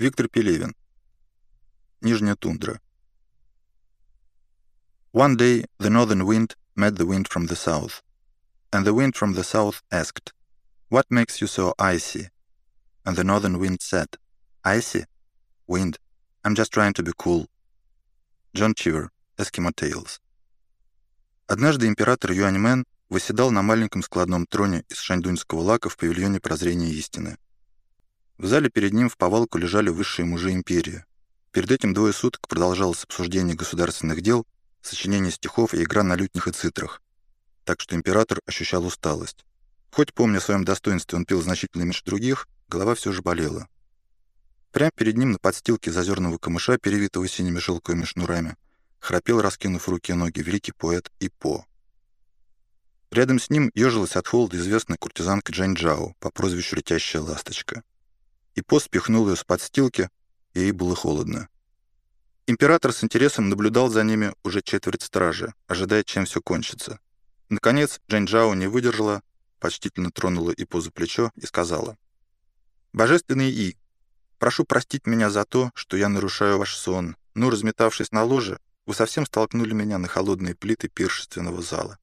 Виктор Пелевин. Нижняя тундра. One day the northern wind met the wind from the south, and the wind from the south asked, What makes you so icy? And the northern wind said, Icy? Wind, I'm just trying to be cool. Джон Чивер, Eskimo Tales. Однажды император Юаньмен восседал на маленьком складном троне из шаньдуньского лака в павильоне прозрения истины. В зале перед ним в повалку лежали высшие мужи империи. Перед этим двое суток продолжалось обсуждение государственных дел, сочинение стихов и игра на лютнях и цитрах. Так что император ощущал усталость. Хоть, помня о своем достоинстве, он пил значительно меньше других, голова все же болела. Прямо перед ним на подстилке зазерного камыша, перевитого синими шелковыми шнурами, храпел, раскинув руки и ноги, великий поэт Ипо. Рядом с ним ежилась от холода известная куртизанка Джань Джао по прозвищу «Летящая ласточка» и пост спихнул ее с подстилки, ей было холодно. Император с интересом наблюдал за ними уже четверть стражи, ожидая, чем все кончится. Наконец, Джань Джао не выдержала, почтительно тронула Ипо за плечо и сказала. «Божественный И, прошу простить меня за то, что я нарушаю ваш сон, но, разметавшись на ложе, вы совсем столкнули меня на холодные плиты пиршественного зала».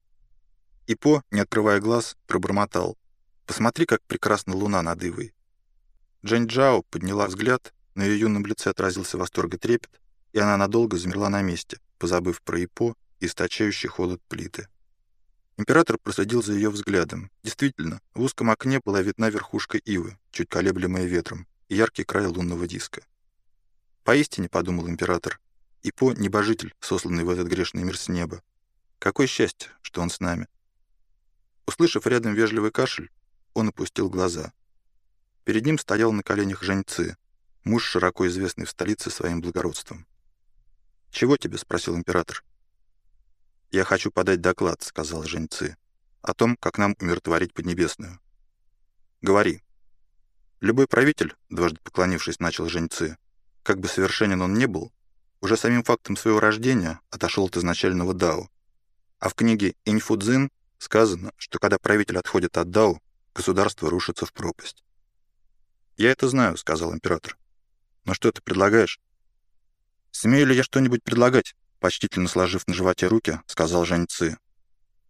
Ипо, не открывая глаз, пробормотал. «Посмотри, как прекрасна луна над Ивой. Джань Джао подняла взгляд, на ее юном лице отразился восторг и трепет, и она надолго замерла на месте, позабыв про Ипо и источающий холод плиты. Император проследил за ее взглядом. Действительно, в узком окне была видна верхушка ивы, чуть колеблемая ветром, и яркий край лунного диска. «Поистине», — подумал император, — «Ипо — небожитель, сосланный в этот грешный мир с неба. Какое счастье, что он с нами». Услышав рядом вежливый кашель, он опустил глаза. Перед ним стоял на коленях Женьцы, муж, широко известный в столице своим благородством. «Чего тебе?» — спросил император. «Я хочу подать доклад», — сказал Женьцы, «о том, как нам умиротворить Поднебесную». «Говори». Любой правитель, дважды поклонившись, начал Женьцы, как бы совершенен он не был, уже самим фактом своего рождения отошел от изначального Дао. А в книге Иньфудзин сказано, что когда правитель отходит от Дао, государство рушится в пропасть. «Я это знаю», — сказал император. «Но что ты предлагаешь?» «Смею ли я что-нибудь предлагать?» Почтительно сложив на животе руки, сказал Жень Ци.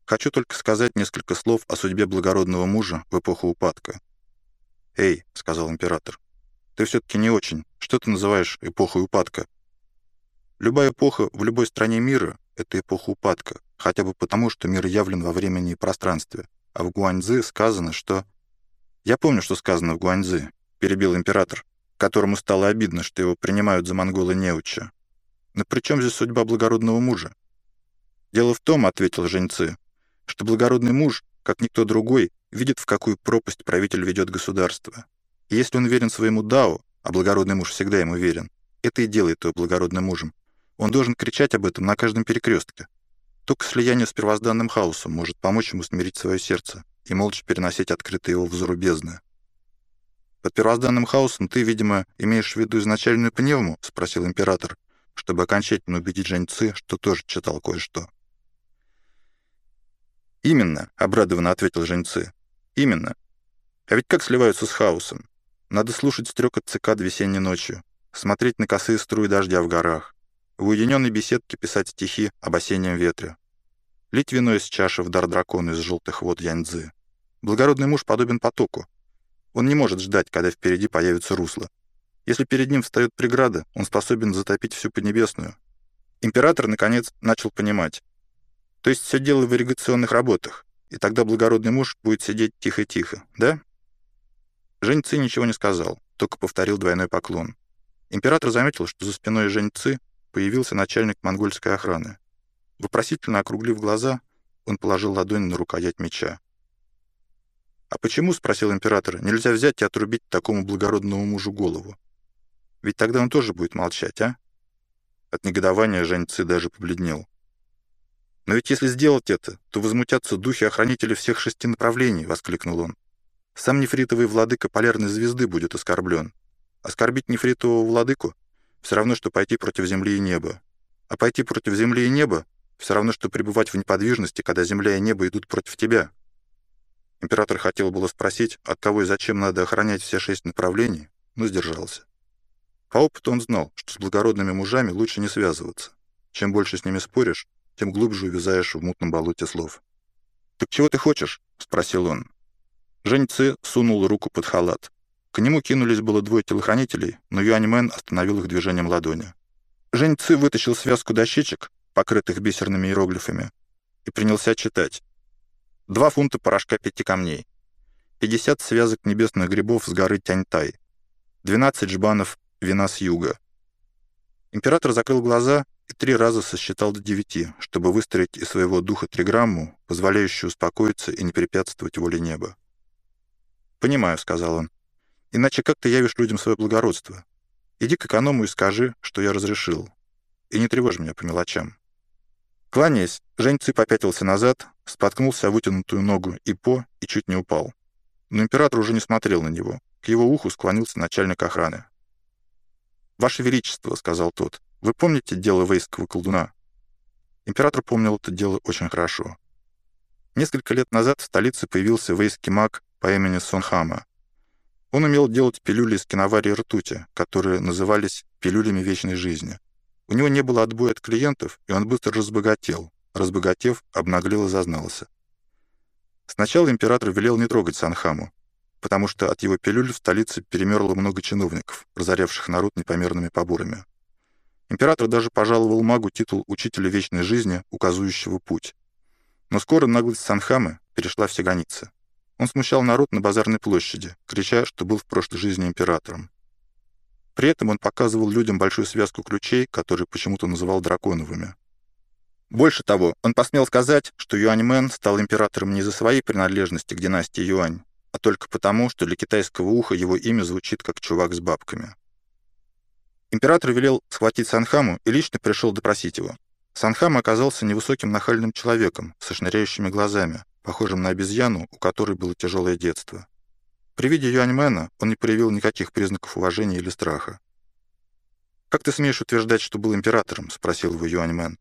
«Хочу только сказать несколько слов о судьбе благородного мужа в эпоху упадка». «Эй», — сказал император, — «ты все-таки не очень. Что ты называешь эпохой упадка?» «Любая эпоха в любой стране мира — это эпоха упадка, хотя бы потому, что мир явлен во времени и пространстве. А в Гуаньзы сказано, что... Я помню, что сказано в Гуаньзы, — перебил император, которому стало обидно, что его принимают за монгола неуча. «Но при чем здесь судьба благородного мужа?» «Дело в том, — ответил Женьцы, — что благородный муж, как никто другой, видит, в какую пропасть правитель ведет государство. И если он верен своему Дао, а благородный муж всегда ему верен, это и делает его благородным мужем. Он должен кричать об этом на каждом перекрестке. Только слияние с первозданным хаосом может помочь ему смирить свое сердце и молча переносить открытые его взору бездны. «Под первозданным хаосом ты, видимо, имеешь в виду изначальную пневму?» — спросил император, чтобы окончательно убедить Жаньцы, что тоже читал кое-что. «Именно», — обрадованно ответил Жаньцы. «Именно. А ведь как сливаются с хаосом? Надо слушать стрекот цикад весенней ночью, смотреть на косые струи дождя в горах, в уединенной беседке писать стихи об осеннем ветре, лить вино из чаши в дар дракону из желтых вод Яньцзы. Благородный муж подобен потоку, он не может ждать, когда впереди появится русло. Если перед ним встает преграда, он способен затопить всю Поднебесную. Император, наконец, начал понимать. То есть все дело в ирригационных работах, и тогда благородный муж будет сидеть тихо-тихо, да? Жень Ци ничего не сказал, только повторил двойной поклон. Император заметил, что за спиной Жень Ци появился начальник монгольской охраны. Вопросительно округлив глаза, он положил ладонь на рукоять меча. «А почему, — спросил император, — нельзя взять и отрубить такому благородному мужу голову? Ведь тогда он тоже будет молчать, а?» От негодования Жень Ци даже побледнел. «Но ведь если сделать это, то возмутятся духи охранителей всех шести направлений», — воскликнул он. «Сам нефритовый владыка полярной звезды будет оскорблен. Оскорбить нефритового владыку — все равно, что пойти против земли и неба. А пойти против земли и неба — все равно, что пребывать в неподвижности, когда земля и небо идут против тебя». Император хотел было спросить, от кого и зачем надо охранять все шесть направлений, но сдержался. По опыту он знал, что с благородными мужами лучше не связываться. Чем больше с ними споришь, тем глубже увязаешь в мутном болоте слов. «Так чего ты хочешь?» — спросил он. Жень Ци сунул руку под халат. К нему кинулись было двое телохранителей, но Юаньмен остановил их движением ладони. Жень Ци вытащил связку дощечек, покрытых бисерными иероглифами, и принялся читать. Два фунта порошка пяти камней, 50 связок небесных грибов с горы Тяньтай, 12 жбанов вина с юга. Император закрыл глаза и три раза сосчитал до девяти, чтобы выстроить из своего духа триграмму, позволяющую успокоиться и не препятствовать воле неба. «Понимаю», — сказал он. «Иначе как ты явишь людям свое благородство? Иди к эконому и скажи, что я разрешил. И не тревожь меня по мелочам». Кланяясь, Жень Ци попятился назад, споткнулся о вытянутую ногу и по, и чуть не упал. Но император уже не смотрел на него. К его уху склонился начальник охраны. «Ваше Величество», — сказал тот, — «вы помните дело вейского колдуна?» Император помнил это дело очень хорошо. Несколько лет назад в столице появился вейский маг по имени Сонхама. Он умел делать пилюли из киноварии ртути, которые назывались пилюлями вечной жизни. У него не было отбоя от клиентов, и он быстро разбогател. Разбогатев, обнаглел и зазнался. Сначала император велел не трогать Санхаму, потому что от его пилюль в столице перемерло много чиновников, разорявших народ непомерными поборами. Император даже пожаловал магу титул учителя вечной жизни, указывающего путь. Но скоро наглость Санхамы перешла все границы. Он смущал народ на базарной площади, крича, что был в прошлой жизни императором. При этом он показывал людям большую связку ключей, которые почему-то называл драконовыми. Больше того, он посмел сказать, что Юаньмен стал императором не из-за своей принадлежности к династии Юань, а только потому, что для китайского уха его имя звучит как «чувак с бабками». Император велел схватить Санхаму и лично пришел допросить его. Санхама оказался невысоким нахальным человеком со шныряющими глазами, похожим на обезьяну, у которой было тяжелое детство. При виде Юаньмена он не проявил никаких признаков уважения или страха. «Как ты смеешь утверждать, что был императором?» — спросил его Юаньмен.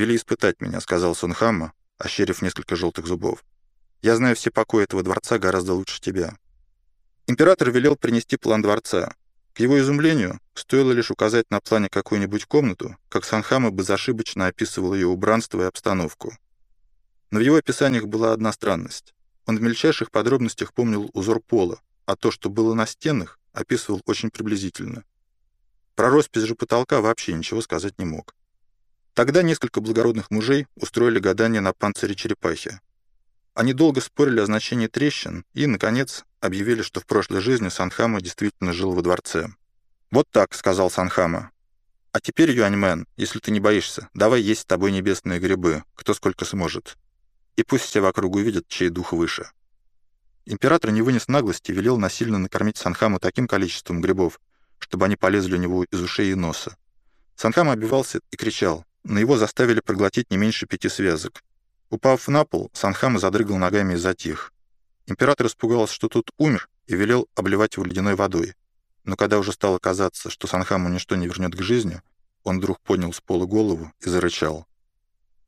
«Вели испытать меня», — сказал Сунхама, ощерив несколько желтых зубов. Я знаю все покои этого дворца гораздо лучше тебя». Император велел принести план дворца. К его изумлению, стоило лишь указать на плане какую-нибудь комнату, как Санхама безошибочно описывал ее убранство и обстановку. Но в его описаниях была одна странность. Он в мельчайших подробностях помнил узор пола, а то, что было на стенах, описывал очень приблизительно. Про роспись же потолка вообще ничего сказать не мог. Тогда несколько благородных мужей устроили гадание на панцире черепахи, они долго спорили о значении трещин и, наконец, объявили, что в прошлой жизни Санхама действительно жил во дворце. «Вот так», — сказал Санхама. «А теперь, Юаньмен, если ты не боишься, давай есть с тобой небесные грибы, кто сколько сможет. И пусть все вокруг увидят, чей дух выше». Император не вынес наглости и велел насильно накормить Санхаму таким количеством грибов, чтобы они полезли у него из ушей и носа. Санхама обивался и кричал, но его заставили проглотить не меньше пяти связок, Упав на пол, Санхама задрыгал ногами и затих. Император испугался, что тут умер, и велел обливать его ледяной водой. Но когда уже стало казаться, что Санхаму ничто не вернет к жизни, он вдруг поднял с пола голову и зарычал.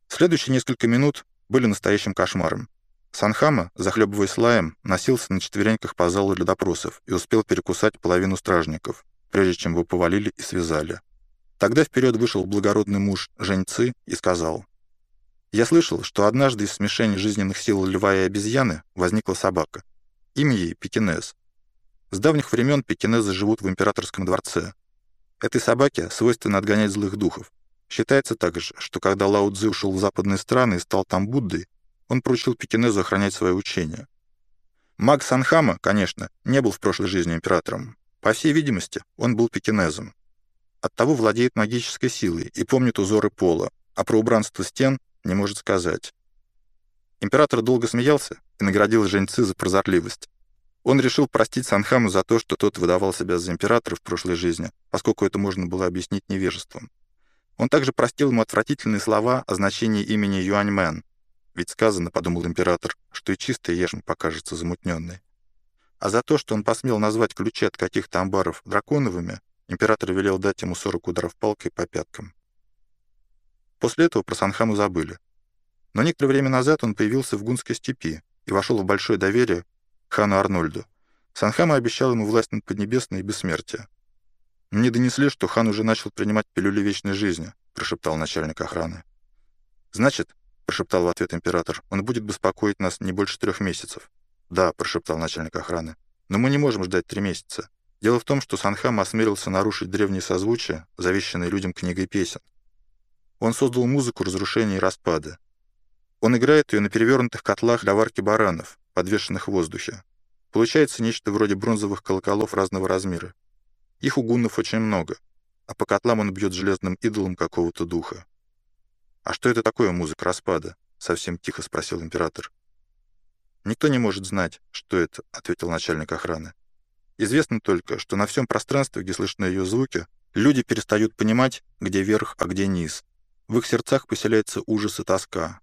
Следующие несколько минут были настоящим кошмаром. Санхама, захлебываясь лаем, носился на четвереньках по залу для допросов и успел перекусать половину стражников, прежде чем его повалили и связали. Тогда вперед вышел благородный муж Женьцы и сказал, я слышал, что однажды из смешения жизненных сил льва и обезьяны возникла собака. Имя ей — Пекинез. С давних времен пекинезы живут в императорском дворце. Этой собаке свойственно отгонять злых духов. Считается также, что когда Лао Цзи ушел в западные страны и стал там Буддой, он поручил пекинезу охранять свое учение. Маг Санхама, конечно, не был в прошлой жизни императором. По всей видимости, он был пекинезом. Оттого владеет магической силой и помнит узоры пола, а про убранство стен не может сказать. Император долго смеялся и наградил Женьцы за прозорливость. Он решил простить Санхаму за то, что тот выдавал себя за императора в прошлой жизни, поскольку это можно было объяснить невежеством. Он также простил ему отвратительные слова о значении имени Юаньмен, ведь сказано, подумал император, что и чистая ежм покажется замутненной. А за то, что он посмел назвать ключи от каких-то амбаров драконовыми, император велел дать ему 40 ударов палкой по пяткам. После этого про Санхаму забыли. Но некоторое время назад он появился в Гунской степи и вошел в большое доверие хану Арнольду. Санхама обещал ему власть над Поднебесной и бессмертие. «Мне донесли, что хан уже начал принимать пилюли вечной жизни», — прошептал начальник охраны. «Значит, — прошептал в ответ император, — он будет беспокоить нас не больше трех месяцев». «Да», — прошептал начальник охраны, — «но мы не можем ждать три месяца. Дело в том, что Санхам осмелился нарушить древние созвучия, завещанные людям книгой песен. Он создал музыку разрушения и распада. Он играет ее на перевернутых котлах для варки баранов, подвешенных в воздухе. Получается нечто вроде бронзовых колоколов разного размера. Их у гуннов очень много, а по котлам он бьет железным идолом какого-то духа. «А что это такое музыка распада?» — совсем тихо спросил император. «Никто не может знать, что это», — ответил начальник охраны. «Известно только, что на всем пространстве, где слышны ее звуки, люди перестают понимать, где верх, а где низ. В их сердцах поселяется ужас и тоска.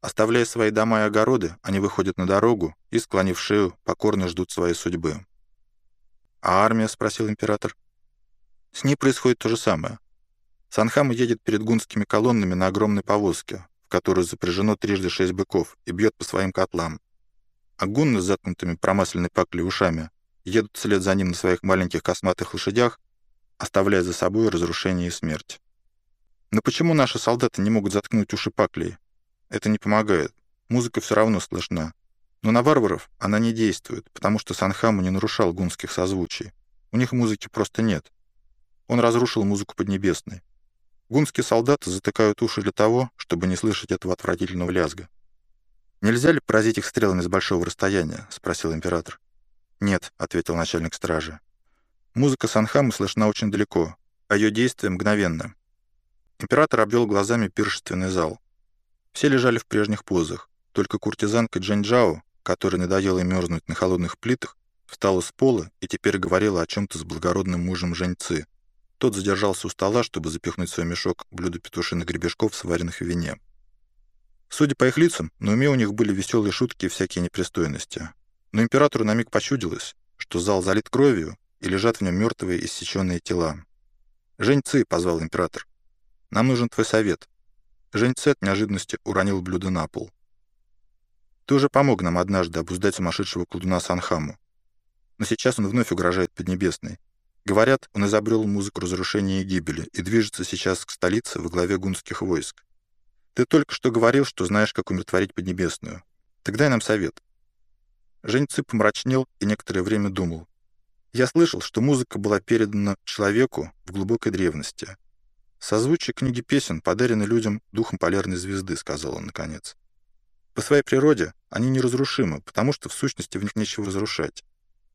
Оставляя свои дома и огороды, они выходят на дорогу и, склонив шею, покорно ждут своей судьбы. «А армия?» — спросил император. «С ней происходит то же самое. Санхам едет перед гунскими колоннами на огромной повозке, в которую запряжено трижды шесть быков, и бьет по своим котлам. А гунны с заткнутыми промасленной паклей ушами едут вслед за ним на своих маленьких косматых лошадях, оставляя за собой разрушение и смерть. Но почему наши солдаты не могут заткнуть уши паклей? Это не помогает. Музыка все равно слышна. Но на варваров она не действует, потому что Санхаму не нарушал гунских созвучий. У них музыки просто нет. Он разрушил музыку Поднебесной. Гунские солдаты затыкают уши для того, чтобы не слышать этого отвратительного лязга. «Нельзя ли поразить их стрелами с большого расстояния?» — спросил император. «Нет», — ответил начальник стражи. «Музыка Санхамы слышна очень далеко, а ее действие мгновенно». Император обвел глазами пиршественный зал. Все лежали в прежних позах, только куртизанка Джаньчжао которая надоела мерзнуть на холодных плитах, встала с пола и теперь говорила о чем-то с благородным мужем Женьцы. Тот задержался у стола, чтобы запихнуть свой мешок блюдо петушиных гребешков, сваренных в вине. Судя по их лицам, на уме у них были веселые шутки и всякие непристойности. Но императору на миг почудилось, что зал залит кровью, и лежат в нем мертвые иссеченные тела. «Жень Ци», — позвал император, — «нам нужен твой совет». Жень Ци от неожиданности уронил блюдо на пол. Ты уже помог нам однажды обуздать сумасшедшего колдуна Санхаму. Но сейчас он вновь угрожает Поднебесной. Говорят, он изобрел музыку разрушения и гибели и движется сейчас к столице во главе гунских войск. Ты только что говорил, что знаешь, как умиротворить Поднебесную. Так дай нам совет. Женьцы помрачнел и некоторое время думал. Я слышал, что музыка была передана человеку в глубокой древности. Созвучие книги песен подарены людям духом полярной звезды, сказал он наконец. По своей природе они неразрушимы, потому что в сущности в них нечего разрушать.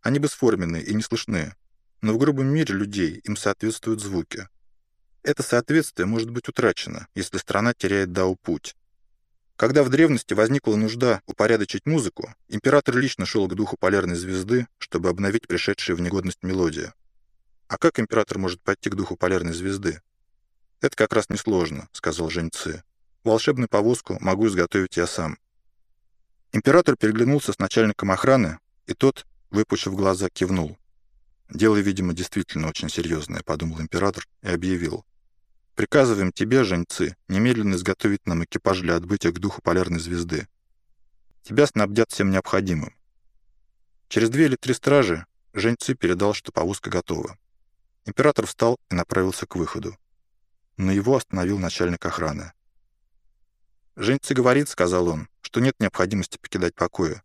Они бесформенные и не слышны, но в грубом мире людей им соответствуют звуки. Это соответствие может быть утрачено, если страна теряет дау-путь. Когда в древности возникла нужда упорядочить музыку, император лично шел к духу полярной звезды, чтобы обновить пришедшие в негодность мелодии. А как император может пойти к духу полярной звезды? «Это как раз несложно», — сказал Женьцы. «Волшебную повозку могу изготовить я сам. Император переглянулся с начальником охраны, и тот, выпучив глаза, кивнул. «Дело, видимо, действительно очень серьезное», — подумал император и объявил. «Приказываем тебе, Женьцы, немедленно изготовить нам экипаж для отбытия к духу полярной звезды. Тебя снабдят всем необходимым». Через две или три стражи Женьцы передал, что повозка готова. Император встал и направился к выходу. Но его остановил начальник охраны. «Женьцы говорит, — сказал он, — что нет необходимости покидать покоя.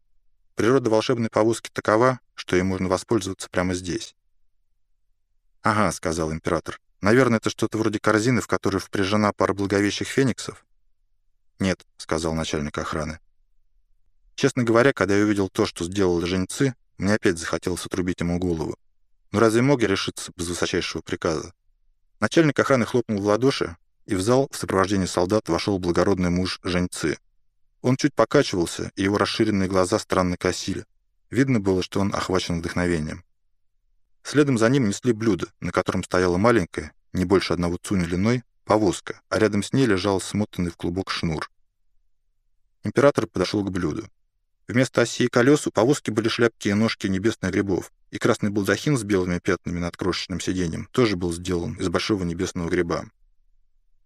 Природа волшебной повозки такова, что ей можно воспользоваться прямо здесь». «Ага», — сказал император. «Наверное, это что-то вроде корзины, в которой впряжена пара благовещих фениксов?» «Нет», — сказал начальник охраны. Честно говоря, когда я увидел то, что сделал Женьцы, мне опять захотелось отрубить ему голову. Но разве мог я решиться без высочайшего приказа? Начальник охраны хлопнул в ладоши, и в зал в сопровождении солдат вошел благородный муж Женьцы. Он чуть покачивался, и его расширенные глаза странно косили. Видно было, что он охвачен вдохновением. Следом за ним несли блюдо, на котором стояла маленькая, не больше одного цуня длиной, повозка, а рядом с ней лежал смотанный в клубок шнур. Император подошел к блюду. Вместо оси и колес у повозки были шляпки и ножки небесных грибов, и красный балдахин с белыми пятнами над крошечным сиденьем тоже был сделан из большого небесного гриба.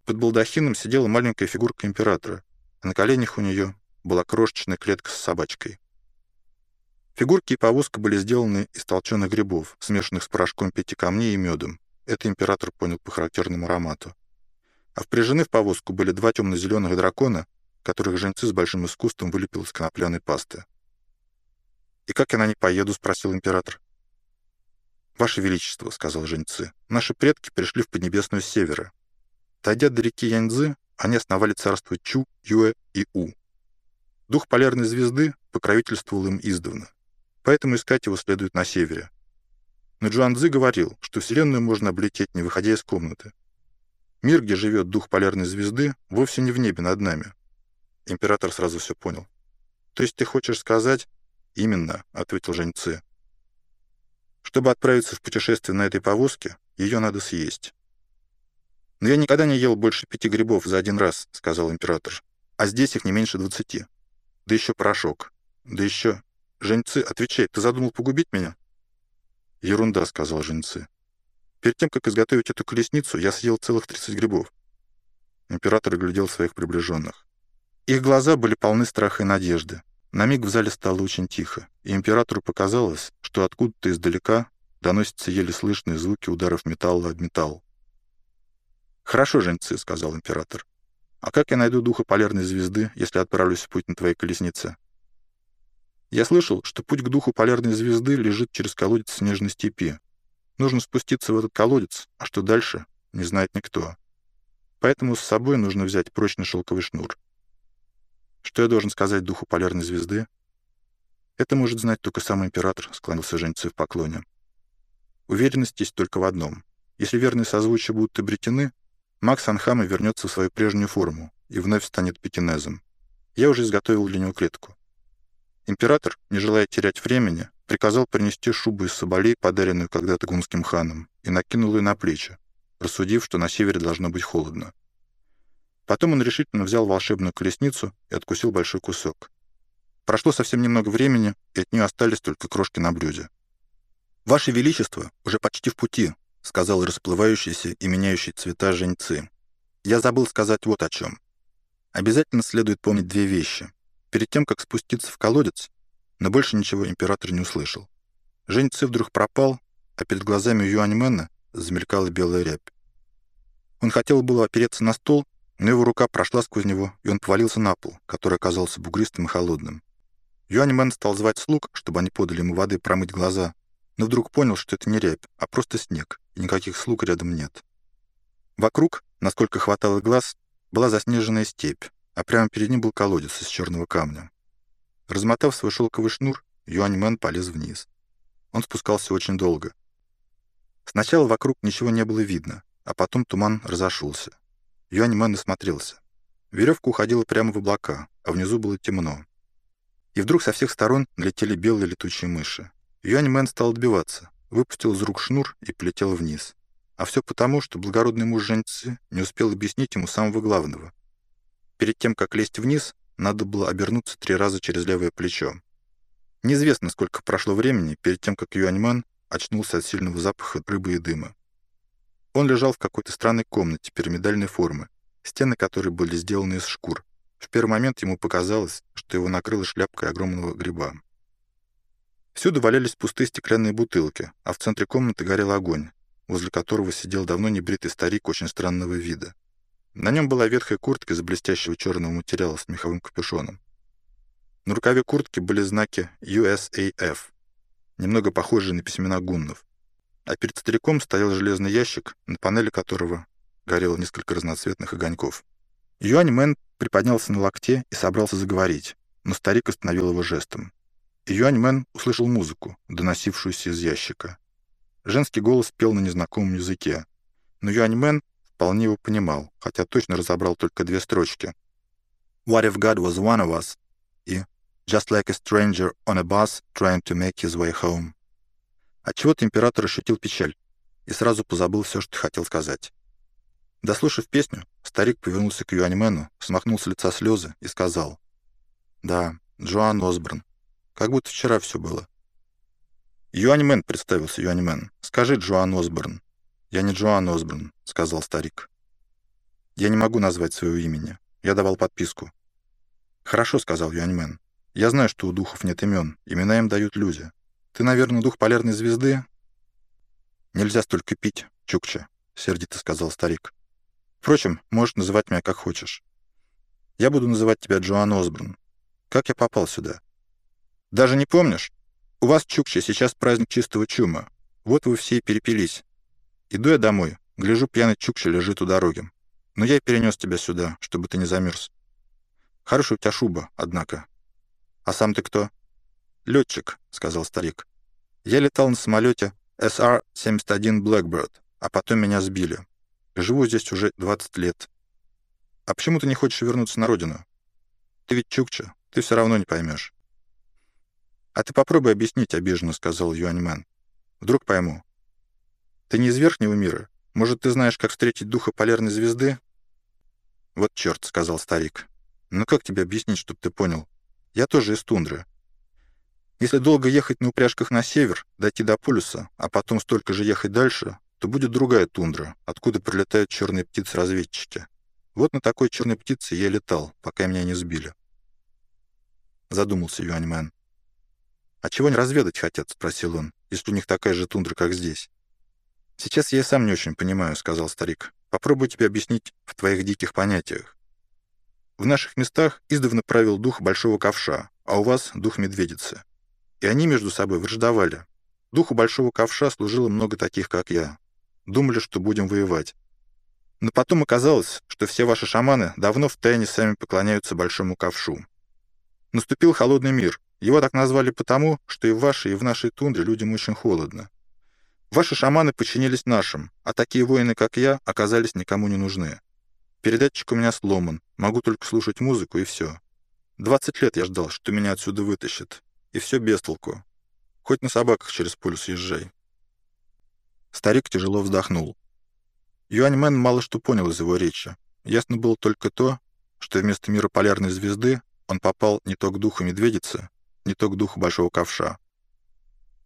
Под балдахином сидела маленькая фигурка императора, а на коленях у нее была крошечная клетка с собачкой. Фигурки и повозка были сделаны из толченых грибов, смешанных с порошком пяти камней и медом, это император понял по характерному аромату. А впряжены в повозку были два темно-зеленых дракона, которых женцы с большим искусством вылепил из конопляной пасты. «И как я на них поеду?» — спросил император. «Ваше Величество», — сказал женцы, — «наши предки пришли в Поднебесную с севера. Дойдя до реки Яньцзы, они основали царство Чу, Юэ и У. Дух полярной звезды покровительствовал им издавна, поэтому искать его следует на севере. Но Джуанцзы говорил, что Вселенную можно облететь, не выходя из комнаты. Мир, где живет дух полярной звезды, вовсе не в небе над нами. Император сразу все понял. «То есть ты хочешь сказать...» «Именно», — ответил Жаньцы. «Чтобы отправиться в путешествие на этой повозке, ее надо съесть». «Но я никогда не ел больше пяти грибов за один раз», — сказал император. «А здесь их не меньше двадцати. Да еще порошок. Да еще...» «Женьцы, отвечай, ты задумал погубить меня?» «Ерунда», — сказал Женьцы. «Перед тем, как изготовить эту колесницу, я съел целых 30 грибов». Император глядел своих приближенных. Их глаза были полны страха и надежды. На миг в зале стало очень тихо, и императору показалось, что откуда-то издалека доносятся еле слышные звуки ударов металла об металл. «Хорошо, женцы», — сказал император. «А как я найду духа полярной звезды, если отправлюсь в путь на твоей колеснице?» Я слышал, что путь к духу полярной звезды лежит через колодец снежной степи. Нужно спуститься в этот колодец, а что дальше, не знает никто. Поэтому с собой нужно взять прочный шелковый шнур. Что я должен сказать духу полярной звезды? Это может знать только сам император, склонился Женьцы в поклоне. Уверенность есть только в одном. Если верные созвучия будут обретены, Макс Анхама вернется в свою прежнюю форму и вновь станет пекинезом. Я уже изготовил для него клетку. Император, не желая терять времени, приказал принести шубу из соболей, подаренную когда-то гунским ханом, и накинул ее на плечи, рассудив, что на севере должно быть холодно. Потом он решительно взял волшебную колесницу и откусил большой кусок. Прошло совсем немного времени, и от нее остались только крошки на блюде. «Ваше Величество уже почти в пути», — сказал расплывающийся и меняющий цвета женьцы. «Я забыл сказать вот о чем. Обязательно следует помнить две вещи перед тем, как спуститься в колодец, но больше ничего император не услышал. Жень Ци вдруг пропал, а перед глазами Юаньмена замелькала белая рябь. Он хотел было опереться на стол, но его рука прошла сквозь него, и он повалился на пол, который оказался бугристым и холодным. Юаньмен стал звать слуг, чтобы они подали ему воды промыть глаза, но вдруг понял, что это не рябь, а просто снег, и никаких слуг рядом нет. Вокруг, насколько хватало глаз, была заснеженная степь, а прямо перед ним был колодец из черного камня. Размотав свой шелковый шнур, Юаньмен полез вниз. Он спускался очень долго. Сначала вокруг ничего не было видно, а потом туман разошелся. Юаньмен осмотрелся. Веревка уходила прямо в облака, а внизу было темно. И вдруг со всех сторон летели белые летучие мыши. Юаньмен стал отбиваться, выпустил из рук шнур и полетел вниз. А все потому, что благородный муж Женьцы не успел объяснить ему самого главного, Перед тем, как лезть вниз, надо было обернуться три раза через левое плечо. Неизвестно, сколько прошло времени перед тем, как Юаньман очнулся от сильного запаха рыбы и дыма. Он лежал в какой-то странной комнате пирамидальной формы, стены которой были сделаны из шкур. В первый момент ему показалось, что его накрыло шляпкой огромного гриба. Всюду валялись пустые стеклянные бутылки, а в центре комнаты горел огонь, возле которого сидел давно небритый старик очень странного вида. На нем была ветхая куртка из блестящего черного материала с меховым капюшоном. На рукаве куртки были знаки USAF, немного похожие на письмена гуннов. А перед стариком стоял железный ящик, на панели которого горело несколько разноцветных огоньков. Юань Мэн приподнялся на локте и собрался заговорить, но старик остановил его жестом. Юань Мэн услышал музыку, доносившуюся из ящика. Женский голос пел на незнакомом языке, но Юань Мэн вполне его понимал, хотя точно разобрал только две строчки. «What if God was one of us?» и «Just like a stranger on a bus trying to make his way home». Отчего-то император ощутил печаль и сразу позабыл все, что хотел сказать. Дослушав песню, старик повернулся к Юаньмену, смахнул с лица слезы и сказал. «Да, Джоан Осборн. Как будто вчера все было». «Юаньмен», — представился Юаньмен. «Скажи, Джоан Осборн, «Я не Джоан Осборн», — сказал старик. «Я не могу назвать своего имени. Я давал подписку». «Хорошо», — сказал Юаньмен. «Я знаю, что у духов нет имен. Имена им дают люди. Ты, наверное, дух полярной звезды?» «Нельзя столько пить, Чукча», — сердито сказал старик. «Впрочем, можешь называть меня как хочешь. Я буду называть тебя Джоан Осборн. Как я попал сюда?» «Даже не помнишь? У вас, Чукча, сейчас праздник чистого чума. Вот вы все и перепились. Иду я домой, гляжу, пьяный Чукча лежит у дороги. Но я и перенес тебя сюда, чтобы ты не замерз. Хорошая у тебя шуба, однако. А сам ты кто?» «Летчик», — сказал старик. «Я летал на самолете SR-71 Blackbird, а потом меня сбили. Живу здесь уже 20 лет. А почему ты не хочешь вернуться на родину? Ты ведь чукча, ты все равно не поймешь». «А ты попробуй объяснить», — обиженно сказал Юаньмен. «Вдруг пойму». «Ты не из верхнего мира? Может, ты знаешь, как встретить духа полярной звезды?» «Вот черт», — сказал старик. «Ну как тебе объяснить, чтобы ты понял? Я тоже из тундры. Если долго ехать на упряжках на север, дойти до полюса, а потом столько же ехать дальше, то будет другая тундра, откуда прилетают черные птицы-разведчики. Вот на такой черной птице я летал, пока меня не сбили. Задумался Юаньмен. «А чего они разведать хотят?» — спросил он, «если у них такая же тундра, как здесь». «Сейчас я сам не очень понимаю», — сказал старик. «Попробую тебе объяснить в твоих диких понятиях. В наших местах издавна правил дух большого ковша, а у вас — дух медведицы и они между собой враждовали. Духу Большого Ковша служило много таких, как я. Думали, что будем воевать. Но потом оказалось, что все ваши шаманы давно в тайне сами поклоняются Большому Ковшу. Наступил холодный мир. Его так назвали потому, что и в вашей, и в нашей тундре людям очень холодно. Ваши шаманы подчинились нашим, а такие воины, как я, оказались никому не нужны. Передатчик у меня сломан, могу только слушать музыку и все. 20 лет я ждал, что меня отсюда вытащат, и все без толку. Хоть на собаках через полюс езжай. Старик тяжело вздохнул. Юаньмен мало что понял из его речи. Ясно было только то, что вместо мира полярной звезды он попал не то к духу медведицы, не то к духу большого ковша.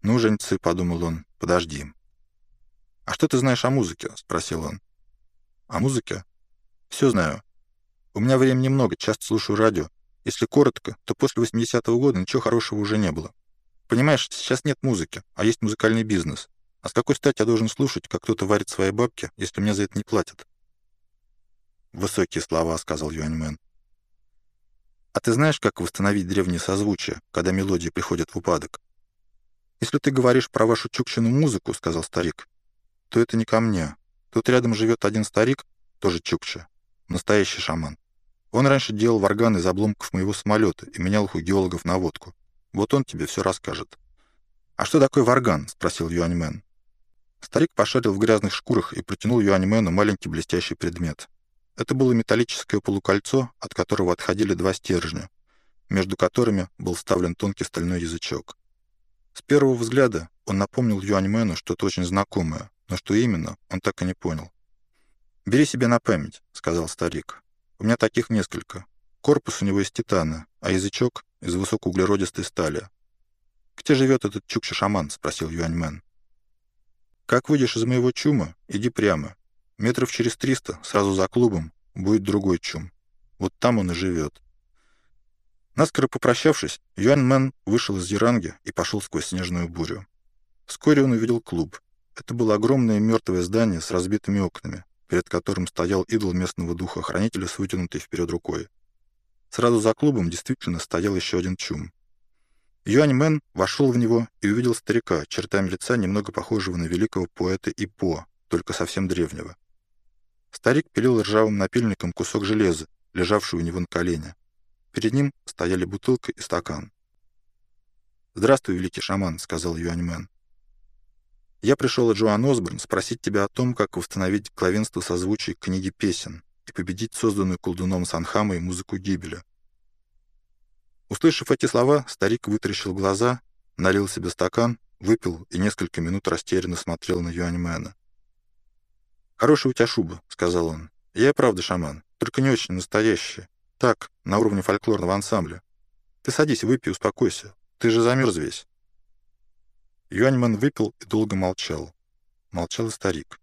«Ну, женцы», — подумал он, — «подожди». «А что ты знаешь о музыке?» — спросил он. «О музыке?» «Все знаю. У меня времени много, часто слушаю радио. Если коротко, то после 80-го года ничего хорошего уже не было. Понимаешь, сейчас нет музыки, а есть музыкальный бизнес. А с какой стати я должен слушать, как кто-то варит свои бабки, если мне за это не платят? «Высокие слова», — сказал Юаньмен. «А ты знаешь, как восстановить древние созвучия, когда мелодии приходят в упадок?» «Если ты говоришь про вашу чукчину музыку», — сказал старик, — «то это не ко мне. Тут рядом живет один старик, тоже чукча, настоящий шаман. Он раньше делал варган из обломков моего самолета и менял их у геологов на водку. Вот он тебе все расскажет. «А что такое варган?» — спросил Юаньмен. Старик пошарил в грязных шкурах и протянул Юаньмену маленький блестящий предмет. Это было металлическое полукольцо, от которого отходили два стержня, между которыми был вставлен тонкий стальной язычок. С первого взгляда он напомнил Юаньмену что-то очень знакомое, но что именно, он так и не понял. «Бери себе на память», — сказал старик. У меня таких несколько. Корпус у него из титана, а язычок — из высокоуглеродистой стали. «Где живет этот чукча-шаман?» — спросил Юаньмен. «Как выйдешь из моего чума, иди прямо. Метров через триста, сразу за клубом, будет другой чум. Вот там он и живет». Наскоро попрощавшись, Юаньмен вышел из Яранги и пошел сквозь снежную бурю. Вскоре он увидел клуб. Это было огромное мертвое здание с разбитыми окнами, перед которым стоял идол местного духа-хранителя с вытянутой вперед рукой. Сразу за клубом действительно стоял еще один чум. Юань Мэн вошел в него и увидел старика, чертами лица немного похожего на великого поэта Ли По, только совсем древнего. Старик пилил ржавым напильником кусок железа, лежавший у него на колене. Перед ним стояли бутылка и стакан. «Здравствуй, великий шаман», — сказал Юань Мэн. Я пришел от Джоан Осборн спросить тебя о том, как восстановить главенство созвучий книги песен и победить созданную колдуном Санхамой музыку гибели. Услышав эти слова, старик вытаращил глаза, налил себе стакан, выпил и несколько минут растерянно смотрел на Юаньмена. «Хорошая у тебя шуба», — сказал он. «Я и правда шаман, только не очень настоящий. Так, на уровне фольклорного ансамбля. Ты садись, выпей, успокойся. Ты же замерз весь». Юаньман выпил и долго молчал. Молчал старик.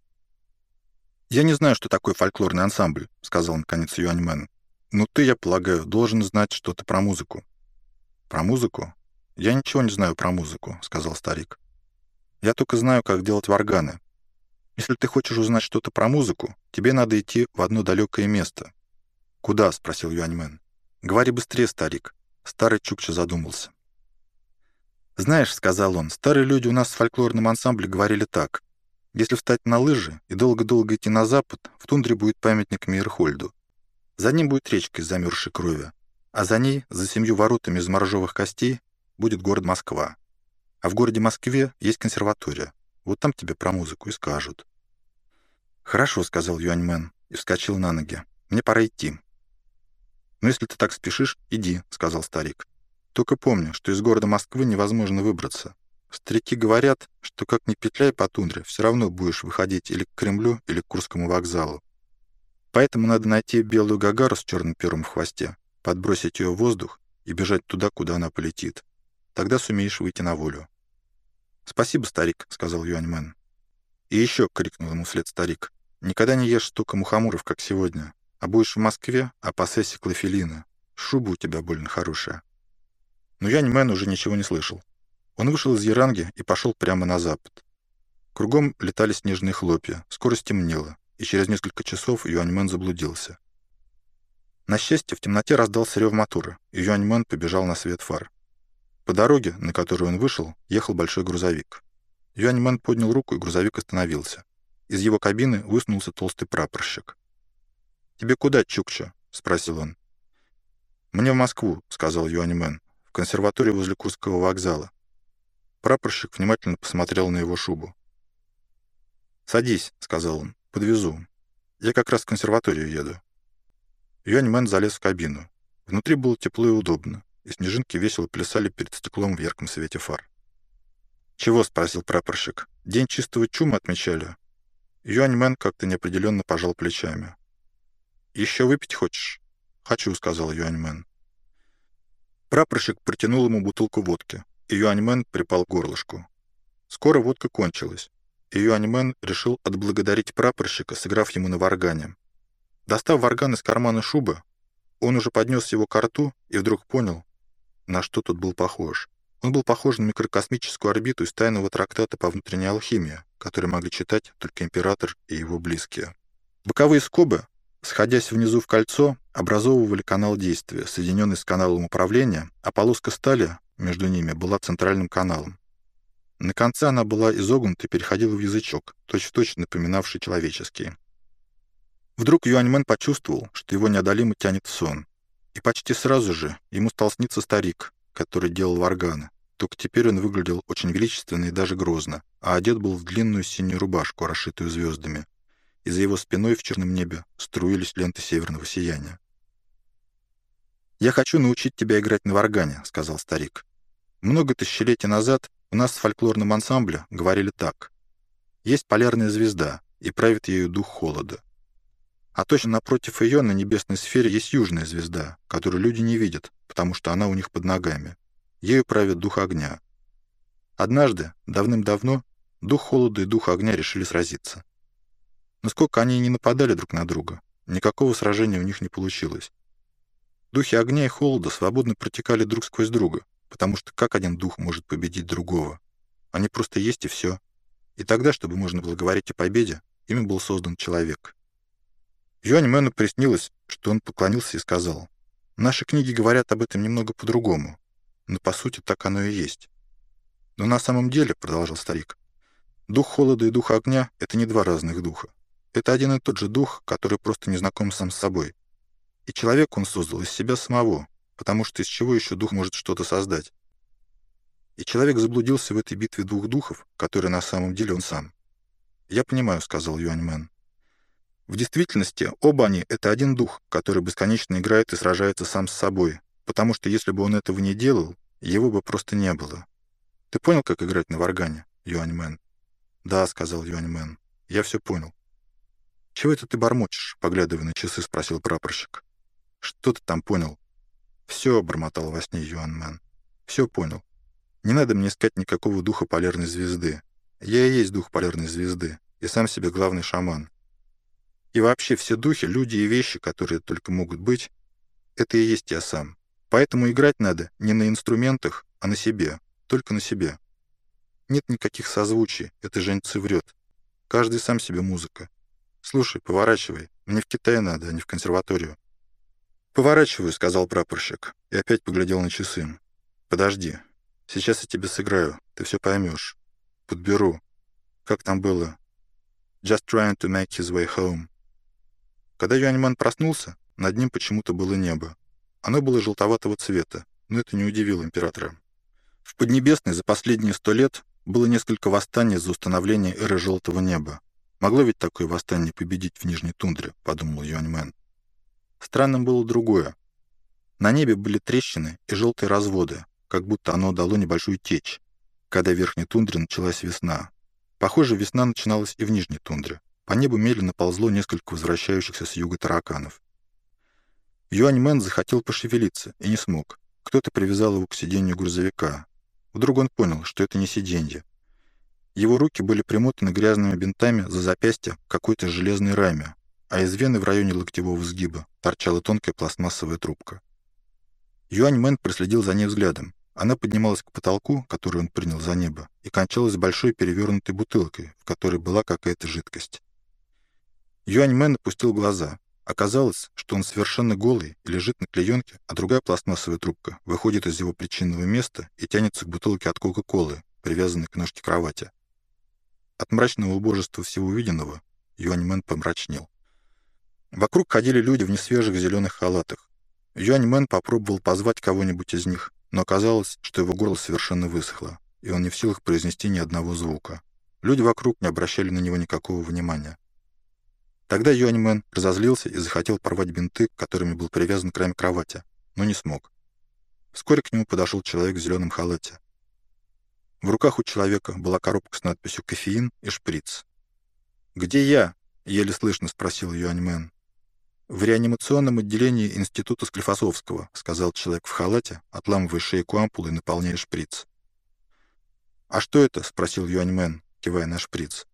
«Я не знаю, что такое фольклорный ансамбль», — сказал наконец Юаньмен. «Но ты, я полагаю, должен знать что-то про музыку». «Про музыку? Я ничего не знаю про музыку», — сказал старик. «Я только знаю, как делать варганы. Если ты хочешь узнать что-то про музыку, тебе надо идти в одно далекое место». «Куда?» — спросил Юаньмен. «Говори быстрее, старик». Старый Чукча задумался. «Знаешь, — сказал он, — старые люди у нас в фольклорном ансамбле говорили так. Если встать на лыжи и долго-долго идти на запад, в тундре будет памятник Мейерхольду. За ним будет речка из замерзшей крови, а за ней, за семью воротами из моржовых костей, будет город Москва. А в городе Москве есть консерватория. Вот там тебе про музыку и скажут. «Хорошо», — сказал Юаньмен и вскочил на ноги. «Мне пора идти». «Ну, если ты так спешишь, иди», — сказал старик. «Только помни, что из города Москвы невозможно выбраться. Старики говорят, что как ни петляй по тундре, все равно будешь выходить или к Кремлю, или к Курскому вокзалу. Поэтому надо найти белую гагару с черным пером в хвосте, подбросить ее в воздух и бежать туда, куда она полетит. Тогда сумеешь выйти на волю. «Спасибо, старик», — сказал Юаньмен. «И еще», — крикнул ему вслед старик, — «никогда не ешь столько мухоморов, как сегодня. А будешь в Москве, опасайся клофелина. Шуба у тебя больно хорошая». Но Юаньмен уже ничего не слышал. Он вышел из Яранги и пошел прямо на запад. Кругом летали снежные хлопья, скоро стемнело, и через несколько часов Юаньмен заблудился. На счастье, в темноте раздался рев мотора, и Юаньмен побежал на свет фар. По дороге, на которую он вышел, ехал большой грузовик. Юаньман поднял руку, и грузовик остановился. Из его кабины высунулся толстый прапорщик. «Тебе куда, Чукча?» — спросил он. «Мне в Москву», — сказал Юаньмен, — «в консерваторию возле Курского вокзала». Прапорщик внимательно посмотрел на его шубу. «Садись», — сказал он, — «подвезу. Я как раз в консерваторию еду». Юаньмен залез в кабину. Внутри было тепло и удобно и снежинки весело плясали перед стеклом в ярком свете фар. «Чего?» — спросил прапорщик. «День чистого чума отмечали?» Юаньмен как-то неопределенно пожал плечами. «Еще выпить хочешь?» «Хочу», — сказал Юаньмен. Прапорщик протянул ему бутылку водки, и Юаньмен припал к горлышку. Скоро водка кончилась, и Юаньмен решил отблагодарить прапорщика, сыграв ему на варгане. Достав варган из кармана шубы, он уже поднес его к рту и вдруг понял, на что тот был похож? Он был похож на микрокосмическую орбиту из тайного трактата по внутренней алхимии, который могли читать только император и его близкие. Боковые скобы, сходясь внизу в кольцо, образовывали канал действия, соединенный с каналом управления, а полоска стали между ними была центральным каналом. На конце она была изогнута и переходила в язычок, точь-в-точь -точь напоминавший человеческий. Вдруг Юаньмен почувствовал, что его неодолимо тянет сон. И почти сразу же ему стал сниться старик, который делал варганы. Только теперь он выглядел очень величественно и даже грозно, а одет был в длинную синюю рубашку, расшитую звездами. И за его спиной в черном небе струились ленты северного сияния. «Я хочу научить тебя играть на варгане», — сказал старик. «Много тысячелетий назад у нас в фольклорном ансамбле говорили так. Есть полярная звезда, и правит ею дух холода. А точно напротив ее на небесной сфере есть южная звезда, которую люди не видят, потому что она у них под ногами. Ею правит дух огня. Однажды, давным-давно, дух холода и дух огня решили сразиться. Но сколько они не нападали друг на друга, никакого сражения у них не получилось. Духи огня и холода свободно протекали друг сквозь друга, потому что как один дух может победить другого? Они просто есть и все. И тогда, чтобы можно было говорить о победе, ими был создан человек — Юань Мэну приснилось, что он поклонился и сказал, «Наши книги говорят об этом немного по-другому, но по сути так оно и есть». «Но на самом деле», — продолжал старик, «дух холода и дух огня — это не два разных духа. Это один и тот же дух, который просто не знаком сам с собой. И человек он создал из себя самого, потому что из чего еще дух может что-то создать? И человек заблудился в этой битве двух духов, которые на самом деле он сам. «Я понимаю», — сказал Юаньмен. В действительности оба они — это один дух, который бесконечно играет и сражается сам с собой, потому что если бы он этого не делал, его бы просто не было. Ты понял, как играть на варгане, Юаньмен? Да, сказал Юаньмен. Я все понял. Чего это ты бормочешь? Поглядывая на часы, спросил прапорщик. Что ты там понял? Все, бормотал во сне Юаньмен. Все понял. Не надо мне искать никакого духа полярной звезды. Я и есть дух полярной звезды, и сам себе главный шаман. И вообще все духи, люди и вещи, которые только могут быть, это и есть я сам. Поэтому играть надо не на инструментах, а на себе, только на себе. Нет никаких созвучий, это женцы врет. Каждый сам себе музыка. Слушай, поворачивай. Мне в Китай надо, а не в консерваторию. «Поворачиваю», — сказал прапорщик, и опять поглядел на часы. «Подожди. Сейчас я тебе сыграю. Ты все поймешь. Подберу. Как там было? Just trying to make his way home». Когда Юаньман проснулся, над ним почему-то было небо. Оно было желтоватого цвета, но это не удивило императора. В Поднебесной за последние сто лет было несколько восстаний за установление эры желтого неба. Могло ведь такое восстание победить в Нижней тундре, подумал Юаньмен. Странным было другое. На небе были трещины и желтые разводы, как будто оно дало небольшую течь, когда в Верхней тундре началась весна. Похоже, весна начиналась и в Нижней тундре. По небу медленно ползло несколько возвращающихся с юга тараканов. Юаньмен захотел пошевелиться и не смог. Кто-то привязал его к сиденью грузовика. Вдруг он понял, что это не сиденье. Его руки были примотаны грязными бинтами за запястье к какой-то железной раме, а из вены в районе локтевого сгиба торчала тонкая пластмассовая трубка. Юань Мэн проследил за ней взглядом. Она поднималась к потолку, который он принял за небо, и кончалась большой перевернутой бутылкой, в которой была какая-то жидкость. Юань Мэн опустил глаза. Оказалось, что он совершенно голый и лежит на клеенке, а другая пластмассовая трубка выходит из его причинного места и тянется к бутылке от Кока-Колы, привязанной к ножке кровати. От мрачного убожества всего увиденного Юань Мэн помрачнел. Вокруг ходили люди в несвежих зеленых халатах. Юаньмен попробовал позвать кого-нибудь из них, но оказалось, что его горло совершенно высохло, и он не в силах произнести ни одного звука. Люди вокруг не обращали на него никакого внимания. Тогда Юаньмен разозлился и захотел порвать бинты, которыми был привязан к раме кровати, но не смог. Вскоре к нему подошел человек в зеленом халате. В руках у человека была коробка с надписью «Кофеин» и «Шприц». «Где я?» — еле слышно спросил Юаньмен. «В реанимационном отделении Института Склифосовского», — сказал человек в халате, отламывая шейку ампулы и наполняя шприц. «А что это?» — спросил Юаньмен, кивая на шприц.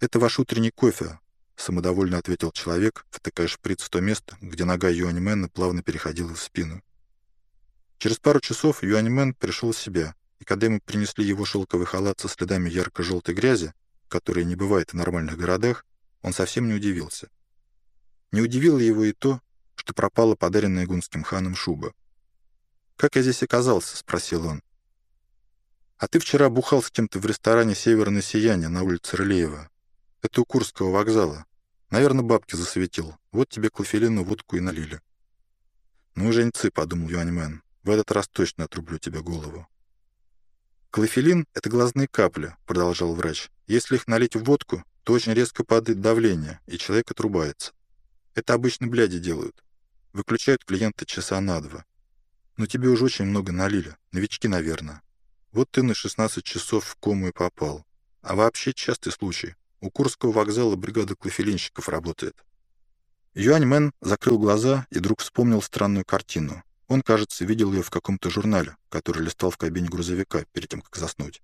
«Это ваш утренний кофе», самодовольно ответил человек, втыкая шприц в то место, где нога Юаньмена плавно переходила в спину. Через пару часов Юаньмен пришел в себя, и принесли его шелковый халат со следами ярко-желтой грязи, которой не бывает в нормальных городах, он совсем не удивился. Не удивило его и то, что пропала подаренная гунским ханом шуба. «Как я здесь оказался?» — спросил он. «А ты вчера бухал с кем-то в ресторане «Северное сияние» на улице Рылеева. Это у Курского вокзала. Наверное, бабки засветил. Вот тебе клофелину, водку и налили. Ну, женьцы, — подумал Юаньмен, — в этот раз точно отрублю тебе голову. Клофелин — это глазные капли, — продолжал врач. Если их налить в водку, то очень резко падает давление, и человек отрубается. Это обычно бляди делают. Выключают клиента часа на два. Но тебе уже очень много налили. Новички, наверное. Вот ты на 16 часов в кому и попал. А вообще частый случай. У Курского вокзала бригада клофелинщиков работает. Юань Мэн закрыл глаза и вдруг вспомнил странную картину. Он, кажется, видел ее в каком-то журнале, который листал в кабине грузовика перед тем, как заснуть.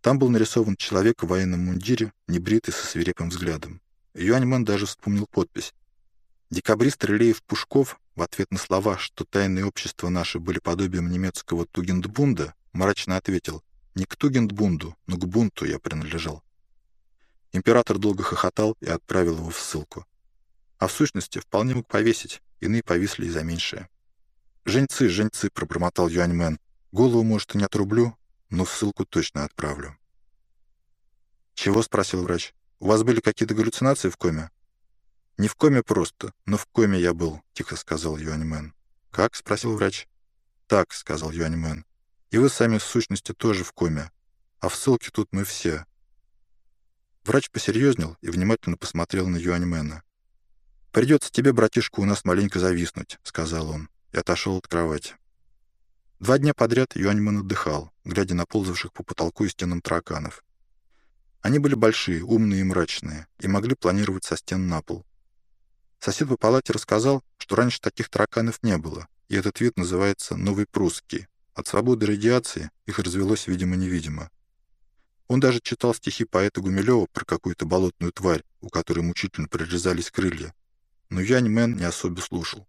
Там был нарисован человек в военном мундире, небритый со свирепым взглядом. Юань Мэн даже вспомнил подпись. Декабрист Релеев-Пушков в ответ на слова, что тайные общества наши были подобием немецкого Тугендбунда, мрачно ответил «Не к Тугендбунду, но к бунту я принадлежал». Император долго хохотал и отправил его в ссылку. А в сущности, вполне мог повесить, иные повисли и за меньшее. «Женьцы, женьцы», — пробормотал Юаньмен. «Голову, может, и не отрублю, но ссылку точно отправлю». «Чего?» — спросил врач. «У вас были какие-то галлюцинации в коме?» «Не в коме просто, но в коме я был», — тихо сказал Юаньмен. «Как?» — спросил врач. «Так», — сказал Юаньмен. «И вы сами, в сущности, тоже в коме. А в ссылке тут мы все. Врач посерьезнел и внимательно посмотрел на Юаньмена. «Придется тебе, братишка, у нас маленько зависнуть», — сказал он, и отошел от кровати. Два дня подряд Юаньмен отдыхал, глядя на ползавших по потолку и стенам тараканов. Они были большие, умные и мрачные, и могли планировать со стен на пол. Сосед по палате рассказал, что раньше таких тараканов не было, и этот вид называется «новый прусский». От свободы радиации их развелось видимо-невидимо. Он даже читал стихи поэта Гумилева про какую-то болотную тварь, у которой мучительно прорезались крылья. Но Юань Мэн не особо слушал.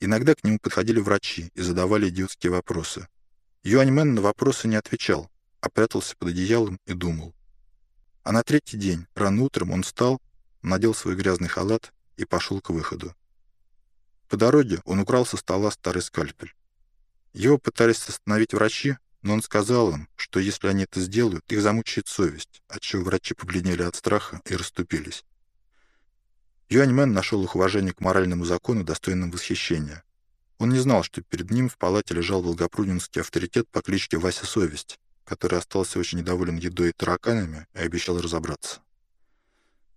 Иногда к нему подходили врачи и задавали идиотские вопросы. Юань Мэн на вопросы не отвечал, а прятался под одеялом и думал. А на третий день, рано утром, он встал, надел свой грязный халат и пошел к выходу. По дороге он украл со стола старый скальпель. Его пытались остановить врачи, но он сказал им, что если они это сделают, их замучает совесть, отчего врачи побледнели от страха и расступились. Юаньмен нашел их уважение к моральному закону достойным восхищения. Он не знал, что перед ним в палате лежал долгопрудинский авторитет по кличке Вася Совесть, который остался очень недоволен едой и тараканами и обещал разобраться.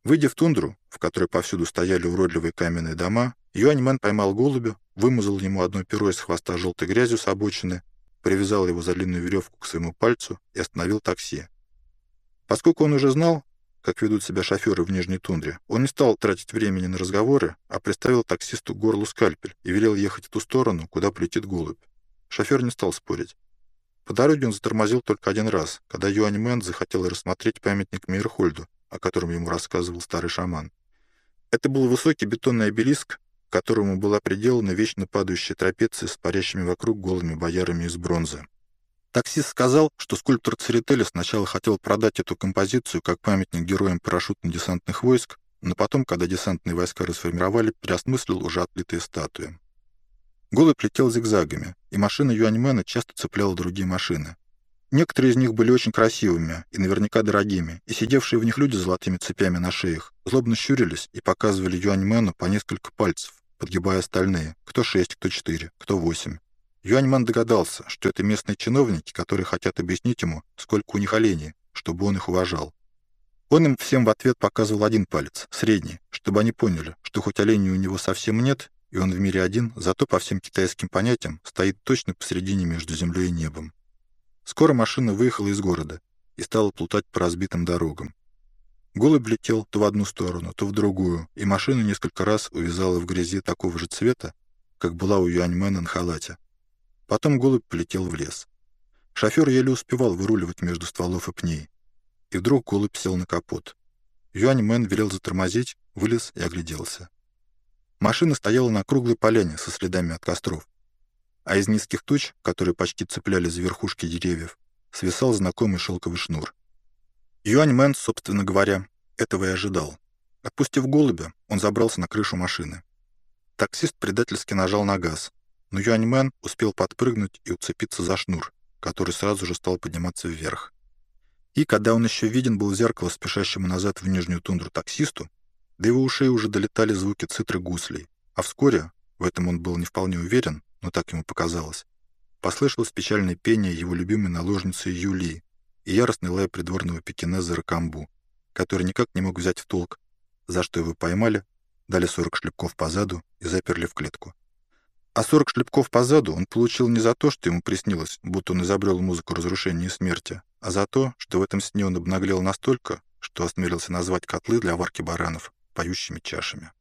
Выйдя в тундру, в которой повсюду стояли уродливые каменные дома, Юаньмен поймал голубя, вымазал ему одно перо из хвоста желтой грязью с обочины, привязал его за длинную веревку к своему пальцу и остановил такси. Поскольку он уже знал, как ведут себя шоферы в Нижней тундре, он не стал тратить времени на разговоры, а приставил таксисту к горлу скальпель и велел ехать в ту сторону, куда полетит голубь. Шофер не стал спорить. По дороге он затормозил только один раз, когда Юань Мэн захотел рассмотреть памятник Мейерхольду, о котором ему рассказывал старый шаман. Это был высокий бетонный обелиск, к которому была приделана вечно падающая трапеция с парящими вокруг голыми боярами из бронзы. Таксист сказал, что скульптор Церетели сначала хотел продать эту композицию как памятник героям парашютно-десантных войск, но потом, когда десантные войска расформировали, переосмыслил уже отлитые статуи. Голубь летел зигзагами, и машина Юаньмена часто цепляла другие машины. Некоторые из них были очень красивыми и наверняка дорогими, и сидевшие в них люди с золотыми цепями на шеях злобно щурились и показывали Юаньмену по несколько пальцев, подгибая остальные, кто шесть, кто четыре, кто восемь. Юаньман догадался, что это местные чиновники, которые хотят объяснить ему, сколько у них оленей, чтобы он их уважал. Он им всем в ответ показывал один палец, средний, чтобы они поняли, что хоть оленей у него совсем нет, и он в мире один, зато по всем китайским понятиям стоит точно посередине между землей и небом. Скоро машина выехала из города и стала плутать по разбитым дорогам. Голубь летел то в одну сторону, то в другую, и машина несколько раз увязала в грязи такого же цвета, как была у Юаньмена на халате. Потом голубь полетел в лес. Шофер еле успевал выруливать между стволов и пней. И вдруг голубь сел на капот. Юаньмен велел затормозить, вылез и огляделся. Машина стояла на круглой поляне со следами от костров. А из низких туч, которые почти цепляли за верхушки деревьев, свисал знакомый шелковый шнур. Юань Мэн, собственно говоря, этого и ожидал. Отпустив голубя, он забрался на крышу машины. Таксист предательски нажал на газ, но Юань Мэн успел подпрыгнуть и уцепиться за шнур, который сразу же стал подниматься вверх. И когда он еще виден был в зеркало спешащему назад в нижнюю тундру таксисту, до его ушей уже долетали звуки цитры гуслей, а вскоре, в этом он был не вполне уверен, но так ему показалось, послышалось печальное пение его любимой наложницы Юли и яростный лай придворного пекинеза Ракамбу, который никак не мог взять в толк, за что его поймали, дали 40 шлепков по заду и заперли в клетку. А 40 шлепков по заду он получил не за то, что ему приснилось, будто он изобрел музыку разрушения и смерти, а за то, что в этом сне он обнаглел настолько, что осмелился назвать котлы для варки баранов поющими чашами.